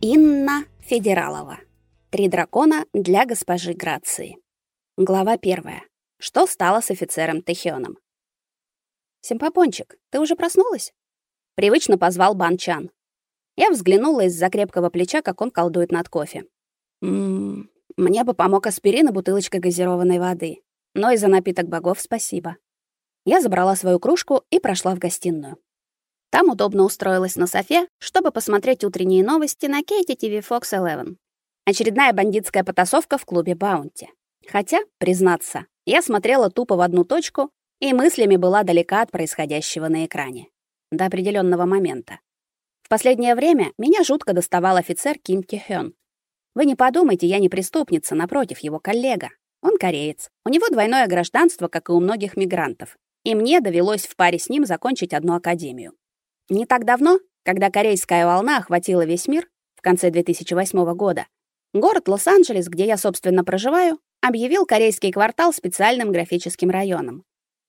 Инна Федералова. Три дракона для госпожи Грации. Глава первая. Что стало с офицером Тэхёном? Симпапончик, ты уже проснулась? Привычно позвал Банчан. Я взглянула из-за крепкого плеча, как он колдует над кофе. Мм, мне бы помог аспирин и бутылочка газированной воды. Но и за напиток богов спасибо. Я забрала свою кружку и прошла в гостиную. Там удобно устроилась на софе, чтобы посмотреть утренние новости на Кейти ТВ Fox 11. Очередная бандитская потасовка в клубе Баунти. Хотя, признаться, я смотрела тупо в одну точку и мыслями была далека от происходящего на экране. До определенного момента. В последнее время меня жутко доставал офицер Ким Ки Хён. Вы не подумайте, я не преступница, напротив, его коллега. Он кореец. У него двойное гражданство, как и у многих мигрантов. И мне довелось в паре с ним закончить одну академию. Не так давно, когда корейская волна охватила весь мир, в конце 2008 года, город Лос-Анджелес, где я, собственно, проживаю, объявил корейский квартал специальным графическим районом.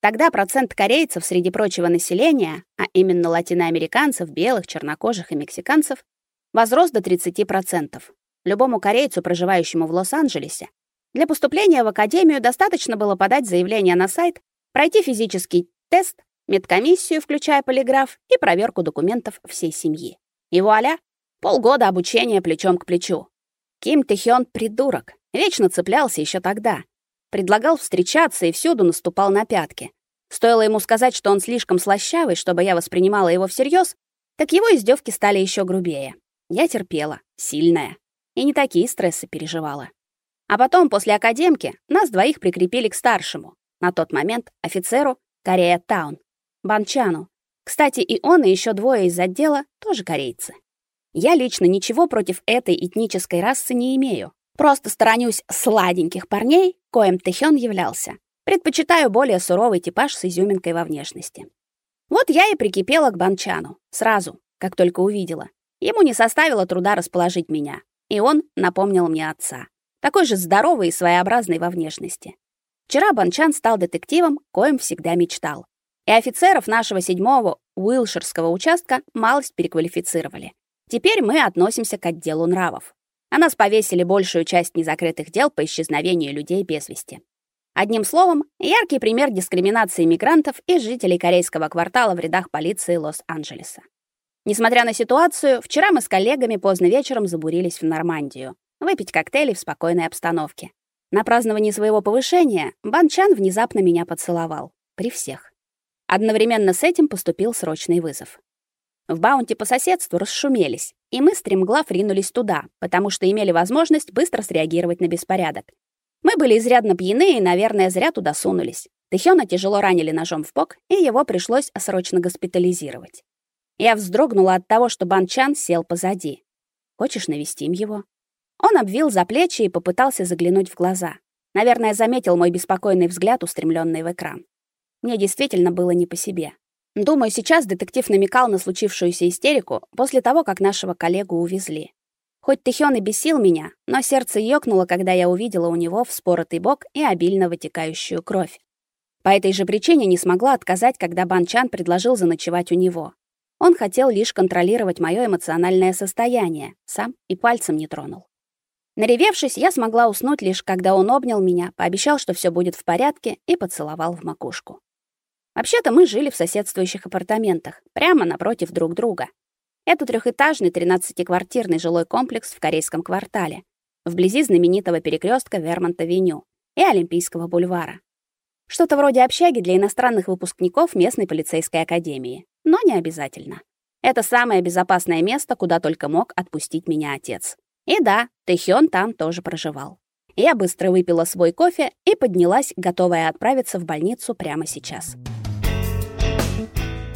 Тогда процент корейцев среди прочего населения, а именно латиноамериканцев, белых, чернокожих и мексиканцев, возрос до 30%. Любому корейцу, проживающему в Лос-Анджелесе, для поступления в академию достаточно было подать заявление на сайт, пройти физический тест медкомиссию, включая полиграф, и проверку документов всей семьи. И вуаля, полгода обучения плечом к плечу. Ким Тэхён придурок, вечно цеплялся еще тогда. Предлагал встречаться и всюду наступал на пятки. Стоило ему сказать, что он слишком слащавый, чтобы я воспринимала его всерьез, так его издевки стали еще грубее. Я терпела, сильная, и не такие стрессы переживала. А потом, после академки, нас двоих прикрепили к старшему, на тот момент офицеру Корея Таун. Банчану. Кстати, и он, и еще двое из отдела тоже корейцы. Я лично ничего против этой этнической расы не имею. Просто сторонюсь сладеньких парней, коим Тэхён являлся. Предпочитаю более суровый типаж с изюминкой во внешности. Вот я и прикипела к Банчану. Сразу, как только увидела. Ему не составило труда расположить меня. И он напомнил мне отца. Такой же здоровый и своеобразный во внешности. Вчера Банчан стал детективом, коим всегда мечтал и офицеров нашего седьмого Уилширского участка малость переквалифицировали. Теперь мы относимся к отделу нравов. А нас повесили большую часть незакрытых дел по исчезновению людей без вести. Одним словом, яркий пример дискриминации мигрантов и жителей корейского квартала в рядах полиции Лос-Анджелеса. Несмотря на ситуацию, вчера мы с коллегами поздно вечером забурились в Нормандию, выпить коктейли в спокойной обстановке. На праздновании своего повышения Банчан внезапно меня поцеловал. При всех. Одновременно с этим поступил срочный вызов. В Баунти по соседству расшумелись, и мы стремглав ринулись туда, потому что имели возможность быстро среагировать на беспорядок. Мы были изрядно пьяны и, наверное, зря туда сунулись. Тэхёна тяжело ранили ножом в бок, и его пришлось срочно госпитализировать. Я вздрогнула от того, что Банчан сел позади. Хочешь навестим его? Он обвил за плечи и попытался заглянуть в глаза. Наверное, заметил мой беспокойный взгляд, устремленный в экран. Мне действительно было не по себе. Думаю, сейчас детектив намекал на случившуюся истерику после того, как нашего коллегу увезли. Хоть Тэхён и бесил меня, но сердце ёкнуло, когда я увидела у него вспоротый бок и обильно вытекающую кровь. По этой же причине не смогла отказать, когда Бан Чан предложил заночевать у него. Он хотел лишь контролировать моё эмоциональное состояние, сам и пальцем не тронул. Наревевшись, я смогла уснуть лишь когда он обнял меня, пообещал, что всё будет в порядке, и поцеловал в макушку. Вообще-то мы жили в соседствующих апартаментах, прямо напротив друг друга. Это трехэтажный 13-квартирный жилой комплекс в корейском квартале, вблизи знаменитого перекрестка Вермонт-авеню и Олимпийского бульвара. Что-то вроде общаги для иностранных выпускников местной полицейской академии, но не обязательно. Это самое безопасное место, куда только мог отпустить меня отец. И да, Тэхён там тоже проживал. Я быстро выпила свой кофе и поднялась, готовая отправиться в больницу прямо сейчас.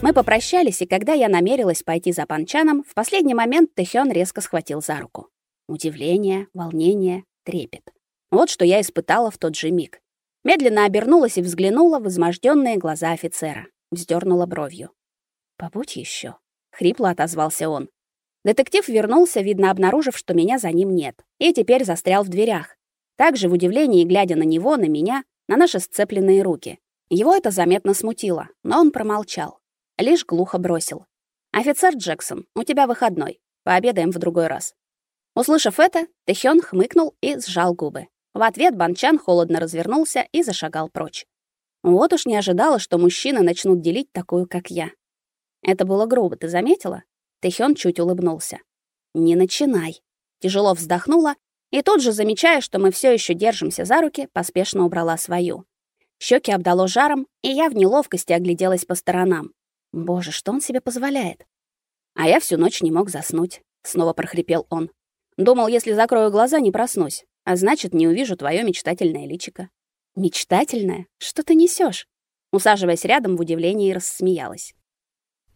Мы попрощались, и когда я намерилась пойти за Панчаном, в последний момент Тэхён резко схватил за руку. Удивление, волнение, трепет. Вот что я испытала в тот же миг. Медленно обернулась и взглянула в измождённые глаза офицера. Вздернула бровью. «Побудь еще, хрипло отозвался он. Детектив вернулся, видно, обнаружив, что меня за ним нет, и теперь застрял в дверях. Также в удивлении, глядя на него, на меня, на наши сцепленные руки. Его это заметно смутило, но он промолчал. лишь глухо бросил: "Офицер Джексон, у тебя выходной. Пообедаем в другой раз". Услышав это, Тэхён хмыкнул и сжал губы. В ответ Банчан холодно развернулся и зашагал прочь. Вот уж не ожидала, что мужчины начнут делить такую, как я. Это было грубо, ты заметила? Тэхён чуть улыбнулся. Не начинай. Тяжело вздохнула и тут же, замечая, что мы все еще держимся за руки, поспешно убрала свою. Щеки обдало жаром, и я в неловкости огляделась по сторонам. Боже, что он себе позволяет? А я всю ночь не мог заснуть, снова прохрипел он. Думал, если закрою глаза, не проснусь, а значит, не увижу твое мечтательное личико. Мечтательное? Что ты несешь? Усаживаясь рядом, в удивлении рассмеялась.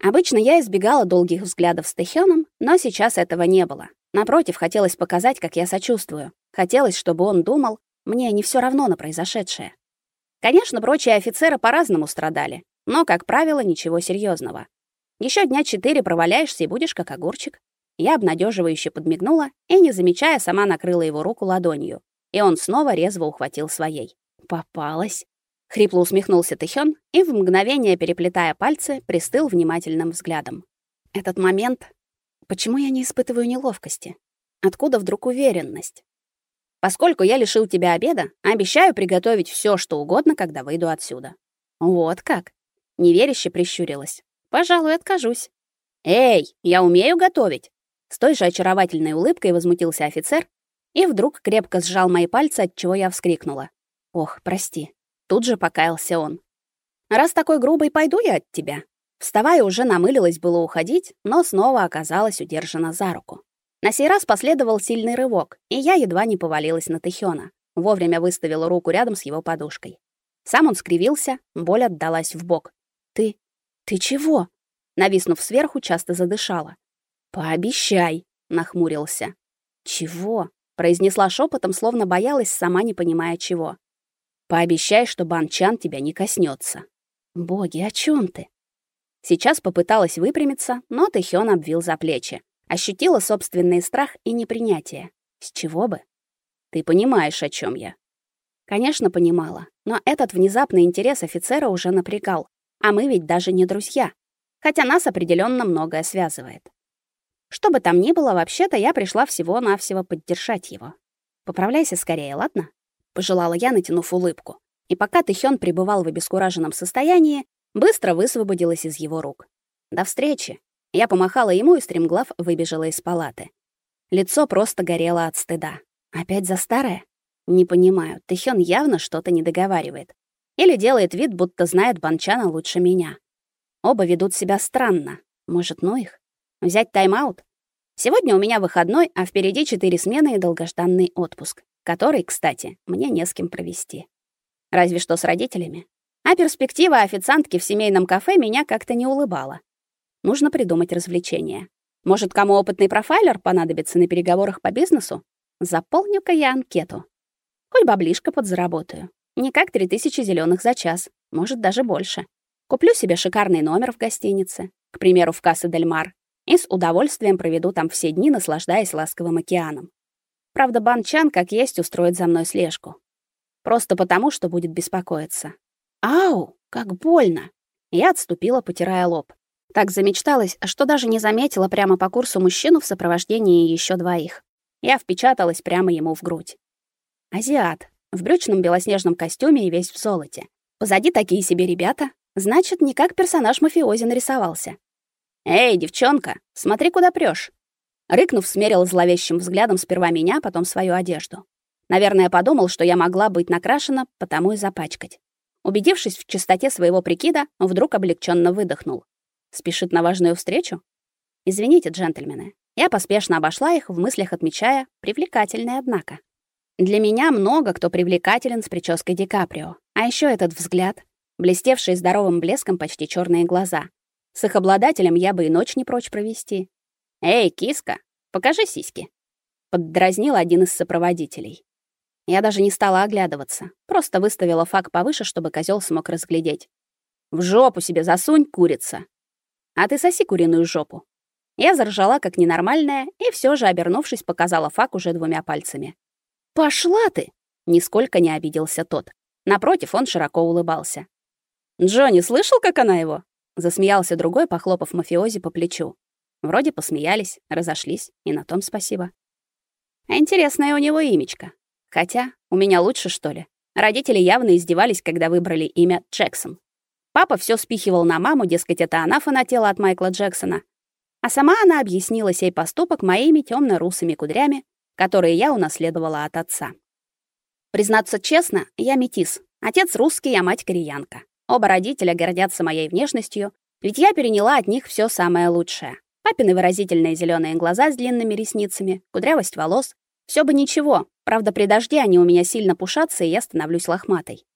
Обычно я избегала долгих взглядов с Тэхёном, но сейчас этого не было. Напротив, хотелось показать, как я сочувствую. Хотелось, чтобы он думал, мне не все равно на произошедшее. Конечно, прочие офицеры по-разному страдали, но, как правило, ничего серьезного. Еще дня четыре проваляешься и будешь как огурчик. Я обнадеживающе подмигнула и, не замечая, сама накрыла его руку ладонью, и он снова резво ухватил своей. Попалась. Хрипло усмехнулся Тэхён и в мгновение переплетая пальцы, пристыл внимательным взглядом. Этот момент, почему я не испытываю неловкости? Откуда вдруг уверенность? Поскольку я лишил тебя обеда, обещаю приготовить все, что угодно, когда выйду отсюда. Вот как? Неверяще прищурилась. Пожалуй, откажусь. Эй, я умею готовить. С той же очаровательной улыбкой возмутился офицер и вдруг крепко сжал мои пальцы, от чего я вскрикнула. Ох, прости. Тут же покаялся он. Раз такой грубый, пойду я от тебя. Вставая, уже намылилась было уходить, но снова оказалась удержана за руку. На сей раз последовал сильный рывок, и я едва не повалилась на Тэхёна. Вовремя выставила руку рядом с его подушкой. Сам он скривился, боль отдалась в бок. Ты ты чего? Нависнув сверху, часто задышала. Пообещай, нахмурился. Чего? произнесла шепотом, словно боялась, сама не понимая чего. Пообещай, что Банчан тебя не коснется. Боги, о чем ты? Сейчас попыталась выпрямиться, но Тэхён обвил за плечи. Ощутила собственный страх и непринятие. С чего бы? Ты понимаешь, о чем я? Конечно, понимала, но этот внезапный интерес офицера уже напрягал. А мы ведь даже не друзья, хотя нас определенно многое связывает. Что бы там ни было, вообще-то я пришла всего-навсего поддержать его. Поправляйся скорее, ладно? Пожелала я, натянув улыбку. И пока Тэхён пребывал в обескураженном состоянии, быстро высвободилась из его рук. До встречи. Я помахала ему и стремглав выбежала из палаты. Лицо просто горело от стыда. Опять за старое? Не понимаю, Тэхён явно что-то не договаривает. Или делает вид, будто знает Банчана лучше меня. Оба ведут себя странно. Может, ну их? Взять тайм-аут? Сегодня у меня выходной, а впереди четыре смены и долгожданный отпуск который, кстати, мне не с кем провести. Разве что с родителями. А перспектива официантки в семейном кафе меня как-то не улыбала. Нужно придумать развлечение. Может, кому опытный профайлер понадобится на переговорах по бизнесу? Заполню-ка я анкету. Хоть баблишко подзаработаю. Не как 3000 зеленых за час, может, даже больше. Куплю себе шикарный номер в гостинице, к примеру, в Кассе Дель Мар, и с удовольствием проведу там все дни, наслаждаясь ласковым океаном. Правда, Банчан как есть устроит за мной слежку. Просто потому, что будет беспокоиться. Ау, как больно. Я отступила, потирая лоб. Так замечталась, что даже не заметила прямо по курсу мужчину в сопровождении еще двоих. Я впечаталась прямо ему в грудь. Азиат, в брючном белоснежном костюме и весь в золоте. Позади такие себе ребята, значит, не как персонаж мафиози нарисовался. Эй, девчонка, смотри, куда прёшь. Рыкнув, смерил зловещим взглядом сперва меня, потом свою одежду. Наверное, подумал, что я могла быть накрашена, потому и запачкать. Убедившись в чистоте своего прикида, вдруг облегченно выдохнул. Спешит на важную встречу? Извините, джентльмены. Я поспешно обошла их, в мыслях отмечая, привлекательные, однако. Для меня много кто привлекателен с прической Ди Каприо. А еще этот взгляд, блестевшие здоровым блеском почти черные глаза. С их обладателем я бы и ночь не прочь провести. «Эй, киска, покажи сиськи!» Поддразнил один из сопроводителей. Я даже не стала оглядываться, просто выставила фак повыше, чтобы козел смог разглядеть. «В жопу себе засунь, курица!» «А ты соси куриную жопу!» Я заржала как ненормальная и все же, обернувшись, показала фак уже двумя пальцами. «Пошла ты!» — нисколько не обиделся тот. Напротив, он широко улыбался. «Джонни, слышал, как она его?» засмеялся другой, похлопав мафиози по плечу. Вроде посмеялись, разошлись, и на том спасибо. Интересное у него имечко. Хотя, у меня лучше, что ли? Родители явно издевались, когда выбрали имя Джексон. Папа все спихивал на маму, дескать, это она фанатела от Майкла Джексона. А сама она объяснила сей поступок моими темно русыми кудрями, которые я унаследовала от отца. Признаться честно, я метис. Отец русский, а мать кореянка. Оба родителя гордятся моей внешностью, ведь я переняла от них все самое лучшее. Папины выразительные зеленые глаза с длинными ресницами, кудрявость волос. все бы ничего, правда, при дожде они у меня сильно пушатся, и я становлюсь лохматой.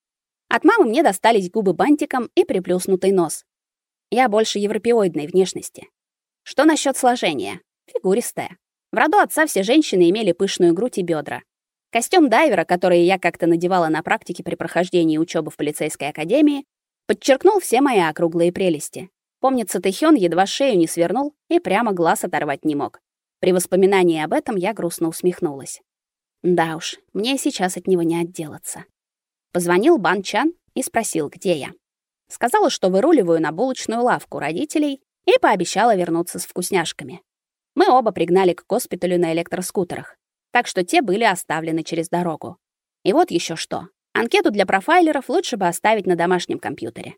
От мамы мне достались губы бантиком и приплюснутый нос. Я больше европеоидной внешности. Что насчет сложения? Фигуристая. В роду отца все женщины имели пышную грудь и бедра. Костюм дайвера, который я как-то надевала на практике при прохождении учебы в полицейской академии, подчеркнул все мои округлые прелести. Помнится, Тэхён едва шею не свернул и прямо глаз оторвать не мог. При воспоминании об этом я грустно усмехнулась. Да уж, мне сейчас от него не отделаться. Позвонил Бан Чан и спросил, где я. Сказала, что выруливаю на булочную лавку родителей и пообещала вернуться с вкусняшками. Мы оба пригнали к госпиталю на электроскутерах, так что те были оставлены через дорогу. И вот еще что. Анкету для профайлеров лучше бы оставить на домашнем компьютере.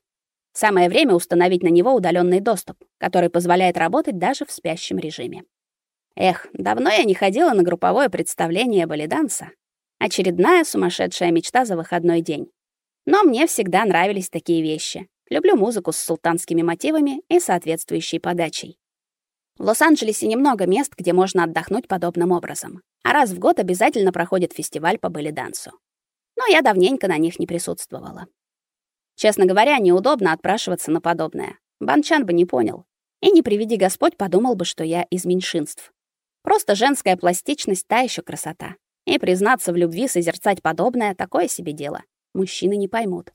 Самое время установить на него удаленный доступ, который позволяет работать даже в спящем режиме. Эх, давно я не ходила на групповое представление балиданса. Очередная сумасшедшая мечта за выходной день. Но мне всегда нравились такие вещи. Люблю музыку с султанскими мотивами и соответствующей подачей. В Лос-Анджелесе немного мест, где можно отдохнуть подобным образом. А раз в год обязательно проходит фестиваль по белли-дансу. Но я давненько на них не присутствовала. Честно говоря, неудобно отпрашиваться на подобное. Банчан бы не понял. И не приведи Господь подумал бы, что я из меньшинств. Просто женская пластичность та еще красота. И признаться в любви, созерцать подобное такое себе дело. Мужчины не поймут.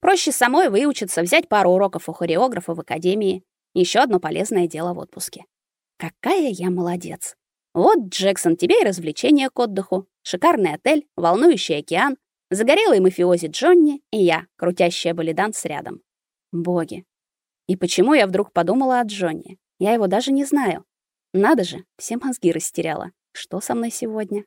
Проще самой выучиться, взять пару уроков у хореографа в академии. Еще одно полезное дело в отпуске. Какая я молодец. Вот, Джексон, тебе и развлечения к отдыху, шикарный отель, волнующий океан, загорелый мафиози Джонни и я, крутящая балиданс рядом. Боги. И почему я вдруг подумала о Джонни? Я его даже не знаю. Надо же, все мозги растеряла. Что со мной сегодня?